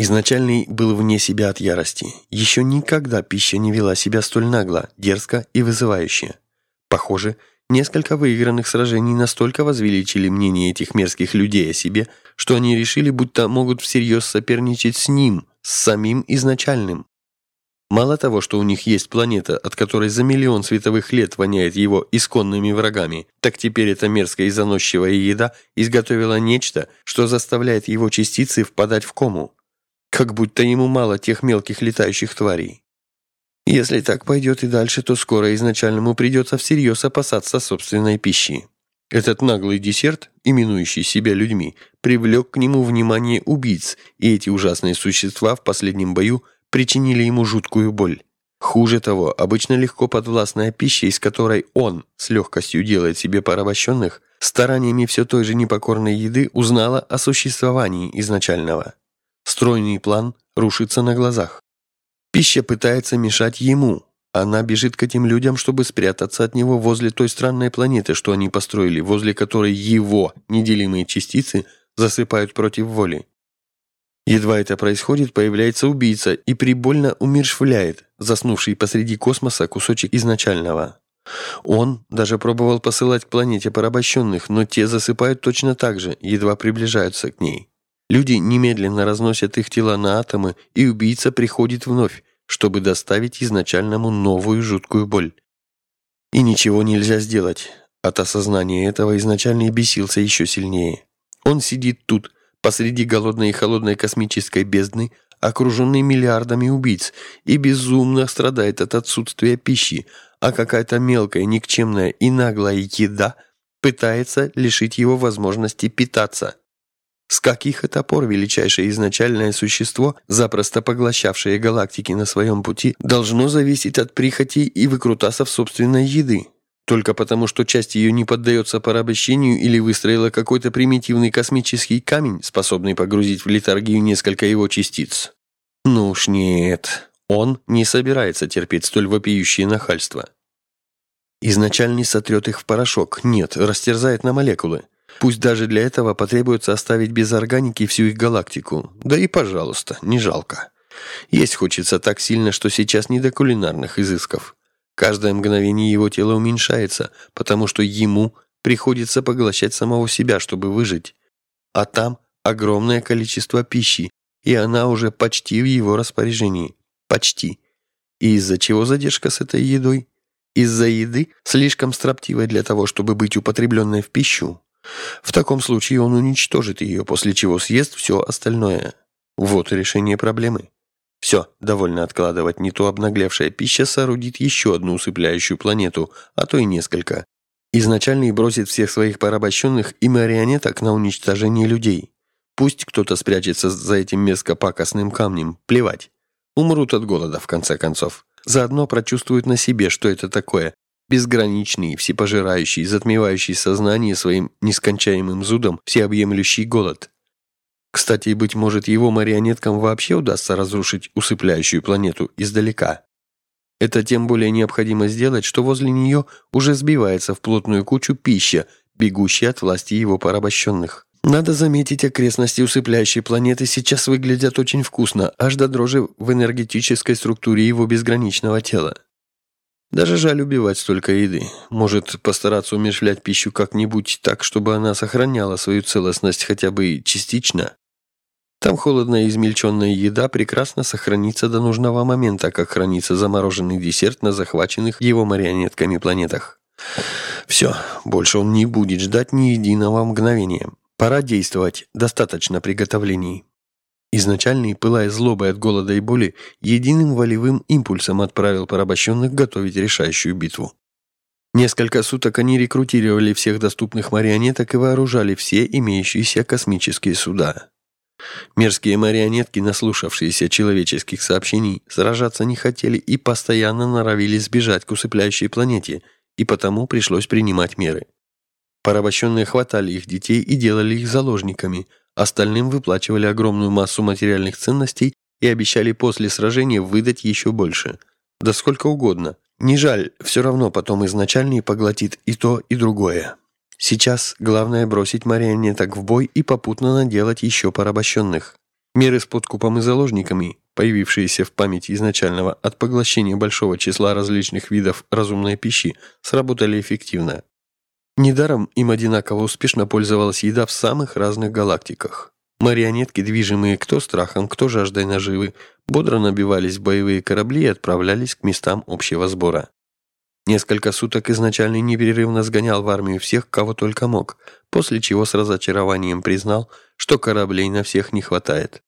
Изначальный был вне себя от ярости. Еще никогда пища не вела себя столь нагло, дерзко и вызывающе. Похоже, несколько выигранных сражений настолько возвеличили мнение этих мерзких людей о себе, что они решили, будто могут всерьез соперничать с ним, с самим изначальным. Мало того, что у них есть планета, от которой за миллион световых лет воняет его исконными врагами, так теперь эта мерзкая и заносчивая еда изготовила нечто, что заставляет его частицы впадать в кому. Как будто ему мало тех мелких летающих тварей. Если так пойдет и дальше, то скоро изначальному придется всерьез опасаться собственной пищи. Этот наглый десерт, именующий себя людьми, привлек к нему внимание убийц, и эти ужасные существа в последнем бою причинили ему жуткую боль. Хуже того, обычно легко подвластная пища, из которой он с легкостью делает себе порабощенных, стараниями все той же непокорной еды узнала о существовании изначального. Стройный план рушится на глазах. Пища пытается мешать ему. Она бежит к этим людям, чтобы спрятаться от него возле той странной планеты, что они построили, возле которой его неделимые частицы засыпают против воли. Едва это происходит, появляется убийца и прибольно умершвляет заснувший посреди космоса кусочек изначального. Он даже пробовал посылать к планете порабощенных, но те засыпают точно так же, едва приближаются к ней. Люди немедленно разносят их тела на атомы, и убийца приходит вновь, чтобы доставить изначальному новую жуткую боль. И ничего нельзя сделать. От осознания этого изначальный бесился еще сильнее. Он сидит тут, посреди голодной и холодной космической бездны, окруженный миллиардами убийц, и безумно страдает от отсутствия пищи, а какая-то мелкая, никчемная и наглая еда пытается лишить его возможности питаться. С каких это пор величайшее изначальное существо, запросто поглощавшее галактики на своем пути, должно зависеть от прихоти и выкрутасов собственной еды? Только потому, что часть ее не поддается порабощению или выстроила какой-то примитивный космический камень, способный погрузить в литургию несколько его частиц? Ну уж нет, он не собирается терпеть столь вопиющее нахальство. Изначальный сотрет их в порошок, нет, растерзает на молекулы. Пусть даже для этого потребуется оставить без органики всю их галактику. Да и пожалуйста, не жалко. Есть хочется так сильно, что сейчас не до кулинарных изысков. Каждое мгновение его тело уменьшается, потому что ему приходится поглощать самого себя, чтобы выжить. А там огромное количество пищи, и она уже почти в его распоряжении. Почти. И из-за чего задержка с этой едой? Из-за еды, слишком строптивой для того, чтобы быть употребленной в пищу? В таком случае он уничтожит ее, после чего съест все остальное. Вот решение проблемы. Все, довольно откладывать, не то обнаглевшая пища соорудит еще одну усыпляющую планету, а то и несколько. Изначально и бросит всех своих порабощенных и марионеток на уничтожение людей. Пусть кто-то спрячется за этим мерзко-пакостным камнем, плевать. Умрут от голода, в конце концов. Заодно прочувствуют на себе, что это такое, безграничный, всепожирающий, затмевающий сознание своим нескончаемым зудом всеобъемлющий голод. Кстати, быть может, его марионеткам вообще удастся разрушить усыпляющую планету издалека. Это тем более необходимо сделать, что возле нее уже сбивается в плотную кучу пища, бегущая от власти его порабощенных. Надо заметить, окрестности усыпляющей планеты сейчас выглядят очень вкусно, аж до дрожи в энергетической структуре его безграничного тела. Даже жаль убивать столько еды. Может, постараться умершлять пищу как-нибудь так, чтобы она сохраняла свою целостность хотя бы частично? Там холодная измельченная еда прекрасно сохранится до нужного момента, как хранится замороженный десерт на захваченных его марионетками планетах. Все, больше он не будет ждать ни единого мгновения. Пора действовать, достаточно приготовлений. Изначальный, пылая злобой от голода и боли, единым волевым импульсом отправил порабощенных готовить решающую битву. Несколько суток они рекрутировали всех доступных марионеток и вооружали все имеющиеся космические суда. Мерзкие марионетки, наслушавшиеся человеческих сообщений, сражаться не хотели и постоянно норовили сбежать к усыпляющей планете, и потому пришлось принимать меры. Порабощенные хватали их детей и делали их заложниками, Остальным выплачивали огромную массу материальных ценностей и обещали после сражения выдать еще больше. Да сколько угодно. Не жаль, все равно потом изначальный поглотит и то, и другое. Сейчас главное бросить марионеток в бой и попутно наделать еще порабощенных. Меры с подкупом и заложниками, появившиеся в памяти изначального от поглощения большого числа различных видов разумной пищи, сработали эффективно. Недаром им одинаково успешно пользовалась еда в самых разных галактиках. Марионетки, движимые кто страхом, кто жаждой наживы, бодро набивались в боевые корабли и отправлялись к местам общего сбора. Несколько суток изначально непрерывно сгонял в армию всех, кого только мог, после чего с разочарованием признал, что кораблей на всех не хватает.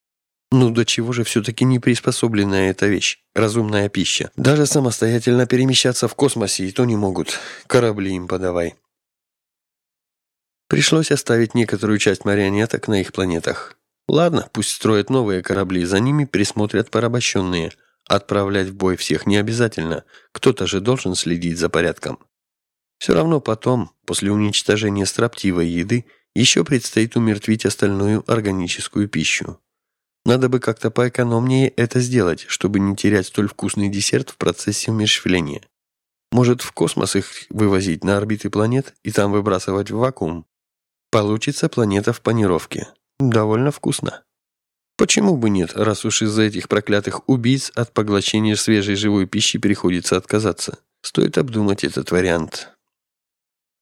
Ну до чего же все-таки не приспособленная эта вещь, разумная пища. Даже самостоятельно перемещаться в космосе и то не могут. Корабли им подавай. Пришлось оставить некоторую часть марионеток на их планетах. Ладно, пусть строят новые корабли, за ними присмотрят порабощенные. Отправлять в бой всех не обязательно, кто-то же должен следить за порядком. Все равно потом, после уничтожения строптивой еды, еще предстоит умертвить остальную органическую пищу. Надо бы как-то поэкономнее это сделать, чтобы не терять столь вкусный десерт в процессе умерщвления. Может, в космос их вывозить на орбиты планет и там выбрасывать в вакуум? Получится планета в панировке. Довольно вкусно. Почему бы нет, раз уж из-за этих проклятых убийц от поглощения свежей живой пищи приходится отказаться? Стоит обдумать этот вариант.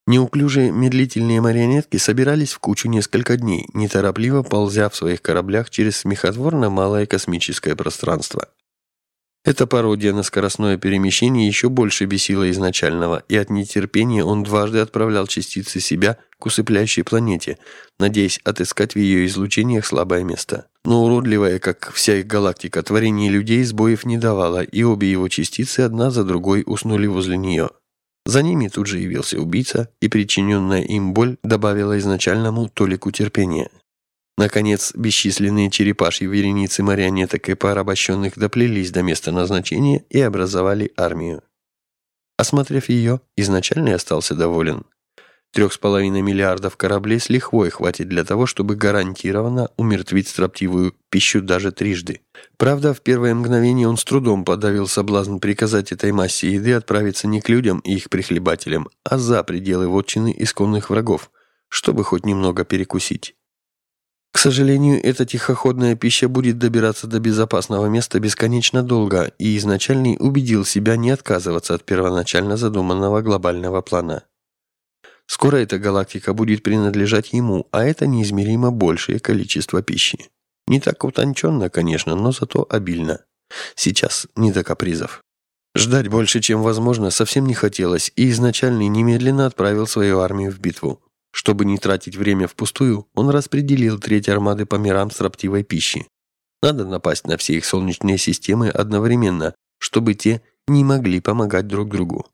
Неуклюжие медлительные марионетки собирались в кучу несколько дней, неторопливо ползя в своих кораблях через смехотворно малое космическое пространство. Эта пародия на скоростное перемещение еще больше бесила изначального, и от нетерпения он дважды отправлял частицы себя к усыпляющей планете, надеясь отыскать в ее излучениях слабое место. Но уродливое, как вся их галактика, творение людей сбоев не давало, и обе его частицы одна за другой уснули возле нее. За ними тут же явился убийца, и причиненная им боль добавила изначальному толику терпения. Наконец, бесчисленные черепашьи вереницы марионеток и порабощенных доплелись до места назначения и образовали армию. Осмотрев ее, изначально остался доволен. Трех с половиной миллиардов кораблей с лихвой хватит для того, чтобы гарантированно умертвить строптивую пищу даже трижды. Правда, в первое мгновение он с трудом подавил соблазн приказать этой массе еды отправиться не к людям и их прихлебателям, а за пределы вотчины исконных врагов, чтобы хоть немного перекусить. К сожалению, эта тихоходная пища будет добираться до безопасного места бесконечно долго, и изначальный убедил себя не отказываться от первоначально задуманного глобального плана. Скоро эта галактика будет принадлежать ему, а это неизмеримо большее количество пищи. Не так утонченно, конечно, но зато обильно. Сейчас не до капризов. Ждать больше, чем возможно, совсем не хотелось, и изначальный немедленно отправил свою армию в битву. Чтобы не тратить время впустую, он распределил треть армады по мирам строптивой пищи. Надо напасть на все их солнечные системы одновременно, чтобы те не могли помогать друг другу.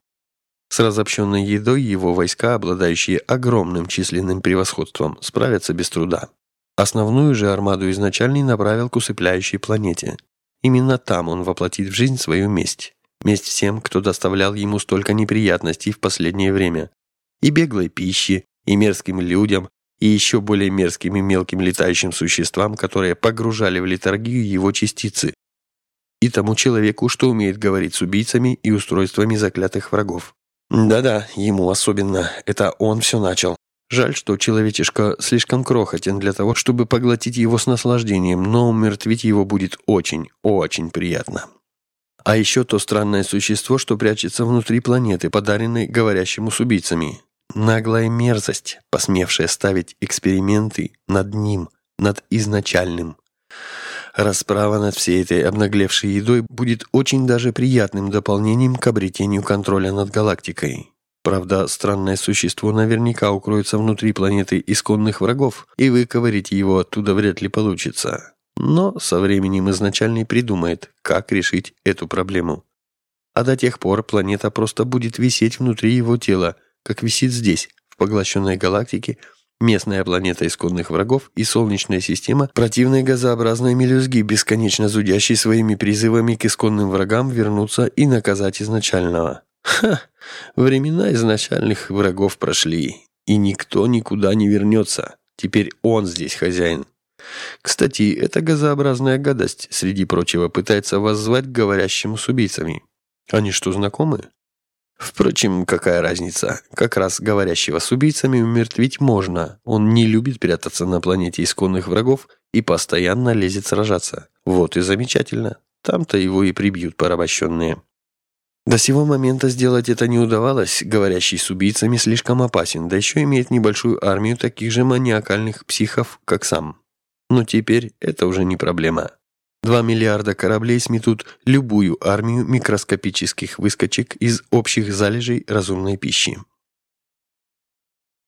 С разобщенной едой его войска, обладающие огромным численным превосходством, справятся без труда. Основную же армаду изначально направил к усыпляющей планете. Именно там он воплотит в жизнь свою месть. Месть всем, кто доставлял ему столько неприятностей в последнее время. И беглой пищи, и мерзким людям, и еще более мерзким и мелким летающим существам, которые погружали в литургию его частицы, и тому человеку, что умеет говорить с убийцами и устройствами заклятых врагов. Да-да, ему особенно, это он все начал. Жаль, что человечишка слишком крохотен для того, чтобы поглотить его с наслаждением, но умертвить его будет очень, очень приятно. А еще то странное существо, что прячется внутри планеты, подаренной говорящему с убийцами. Наглая мерзость, посмевшая ставить эксперименты над ним, над изначальным. Расправа над всей этой обнаглевшей едой будет очень даже приятным дополнением к обретению контроля над галактикой. Правда, странное существо наверняка укроется внутри планеты исконных врагов, и выковырить его оттуда вряд ли получится. Но со временем изначальный придумает, как решить эту проблему. А до тех пор планета просто будет висеть внутри его тела, как висит здесь, в поглощенной галактике, местная планета исконных врагов и солнечная система противной газообразной мелюзги, бесконечно зудящей своими призывами к исконным врагам вернуться и наказать изначального. Ха! Времена изначальных врагов прошли, и никто никуда не вернется. Теперь он здесь хозяин. Кстати, эта газообразная гадость, среди прочего, пытается воззвать к говорящему с убийцами. Они что, знакомы? Впрочем, какая разница? Как раз говорящего с убийцами умертвить можно. Он не любит прятаться на планете исконных врагов и постоянно лезет сражаться. Вот и замечательно. Там-то его и прибьют порабощенные. До сего момента сделать это не удавалось, говорящий с убийцами слишком опасен, да еще имеет небольшую армию таких же маниакальных психов, как сам. Но теперь это уже не проблема. Два миллиарда кораблей сметут любую армию микроскопических выскочек из общих залежей разумной пищи.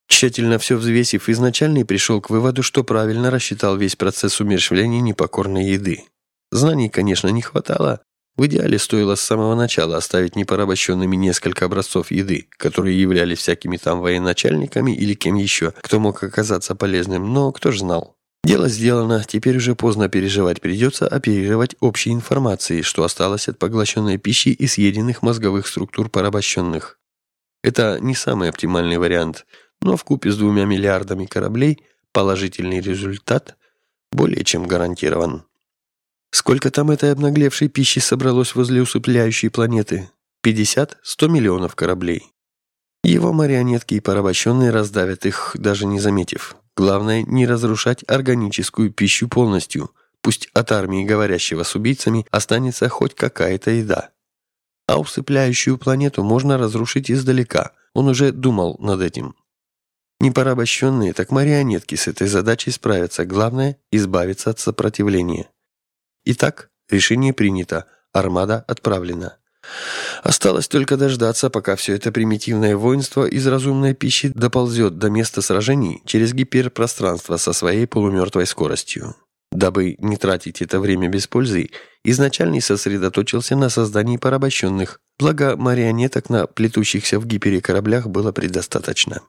Тщательно все взвесив, изначальный пришел к выводу, что правильно рассчитал весь процесс умерщвления непокорной еды. Знаний, конечно, не хватало. В идеале стоило с самого начала оставить непорабощенными несколько образцов еды, которые являлись всякими там военачальниками или кем еще, кто мог оказаться полезным, но кто ж знал. Дело сделано, теперь уже поздно переживать, придется оперировать общей информацией, что осталось от поглощенной пищи и съеденных мозговых структур порабощенных. Это не самый оптимальный вариант, но в купе с двумя миллиардами кораблей положительный результат более чем гарантирован. Сколько там этой обнаглевшей пищи собралось возле усыпляющей планеты? 50-100 миллионов кораблей. Его марионетки и порабощенные раздавят их, даже не заметив. Главное не разрушать органическую пищу полностью. Пусть от армии говорящего с убийцами останется хоть какая-то еда. А усыпляющую планету можно разрушить издалека. Он уже думал над этим. Не порабощенные, так марионетки с этой задачей справятся. Главное – избавиться от сопротивления. Итак, решение принято. Армада отправлена. Осталось только дождаться, пока все это примитивное воинство из разумной пищи доползет до места сражений через гиперпространство со своей полумертвой скоростью. Дабы не тратить это время без пользы, изначальный сосредоточился на создании порабощенных, благо марионеток на плетущихся в гипере кораблях было предостаточно.